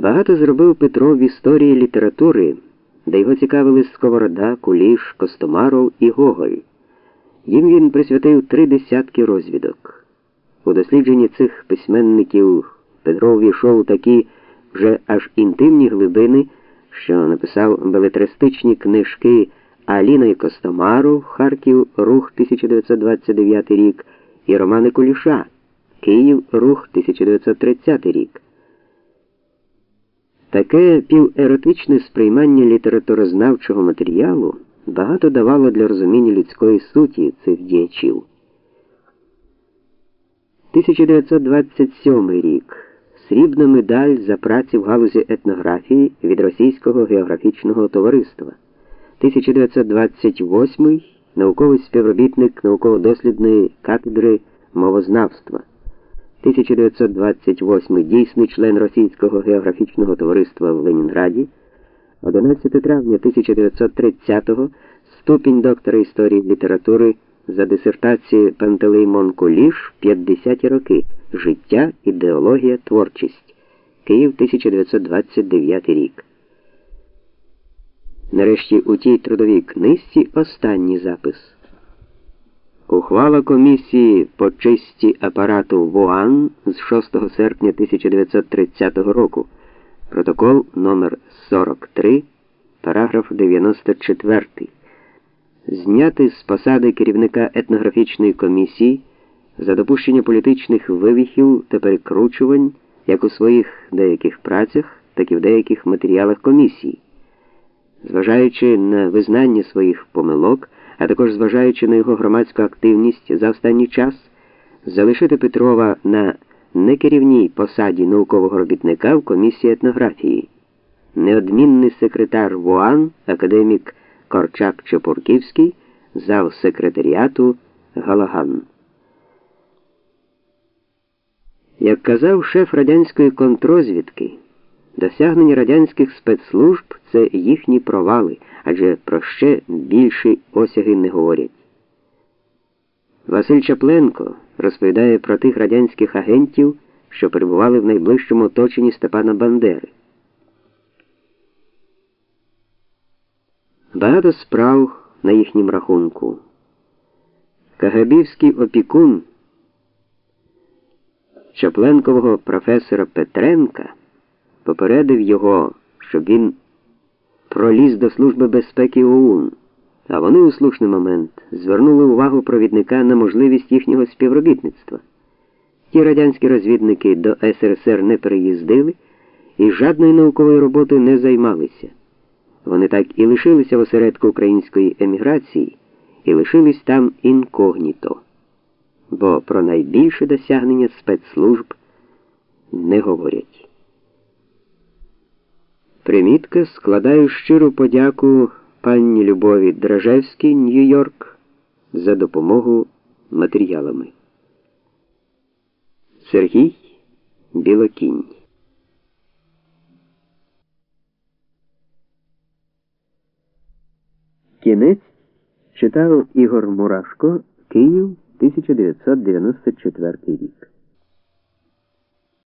Багато зробив Петро в історії літератури, де його цікавили Сковорода, Куліш, Костомаров і Гоголь. Їм він присвятив три десятки розвідок. У дослідженні цих письменників Петро увійшов такі вже аж інтимні глибини, що написав белетристичні книжки Аліна Костомаров, Харків, Рух 1929 рік і Романи Куліша, Київ, Рух 1930 рік. Таке піверотичне сприймання літературознавчого матеріалу багато давало для розуміння людської суті цих діячів. 1927 рік. Срібна медаль за праці в галузі етнографії від Російського географічного товариства. 1928 науковий співробітник науково-дослідної катедри мовознавства. 1928 дійсний член Російського географічного товариства в Ленінграді, 11 травня 1930-го ступінь доктора історії літератури за дисертацією Пантелеймон Куліш 50-ті роки Життя, ідеологія, творчість. Київ 1929 рік. Нарешті у тій трудовій книжці останній запис. Ухвала комісії по чисті апарату ВОАН з 6 серпня 1930 року. Протокол номер 43 параграф 94. Зняти з посади керівника етнографічної комісії за допущення політичних вивіхів та перекручувань як у своїх деяких працях, так і в деяких матеріалах комісії. Зважаючи на визнання своїх помилок а також зважаючи на його громадську активність за останній час, залишити Петрова на некерівній посаді наукового робітника в комісії етнографії, неодмінний секретар ВОАН, академік Корчак Чепурківський, зав секретаріату Галаган. Як казав шеф радянської контрозвідки, Досягнення радянських спецслужб це їхні провали, адже про ще більші осяги не говорять. Василь Чапленко розповідає про тих радянських агентів, що перебували в найближчому оточенні Степана Бандери. Багато справ на їхнім рахунку. Кагабівський опікун Чапленкового професора Петренка попередив його, щоб він проліз до Служби безпеки ОУН, а вони у слушний момент звернули увагу провідника на можливість їхнього співробітництва. Ті радянські розвідники до СРСР не переїздили і жодної наукової роботи не займалися. Вони так і лишилися в осередку української еміграції і лишились там інкогніто, бо про найбільше досягнення спецслужб не говорять. Примітка складаю щиру подяку пані Любові Дражевській, Нью-Йорк, за допомогу матеріалами. Сергій Білокінь. Кінець читав Ігор Мурашко, Київ, 1994 рік.